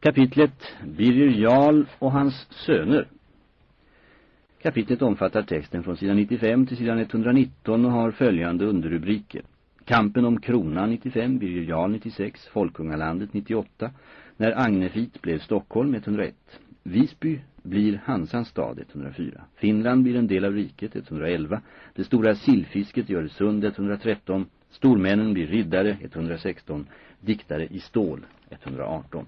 Kapitlet Birger Jarl och hans söner. Kapitlet omfattar texten från sidan 95 till sidan 119 och har följande underrubriker. Kampen om kronan 95, Birger Jarl 96, Folkungalandet 98, när Agnefit blev Stockholm 101. Visby blir Hansans stad 104. Finland blir en del av riket 111. Det stora sillfisket i Öresund 113. Stormännen blir riddare 116. Diktare i stål 118.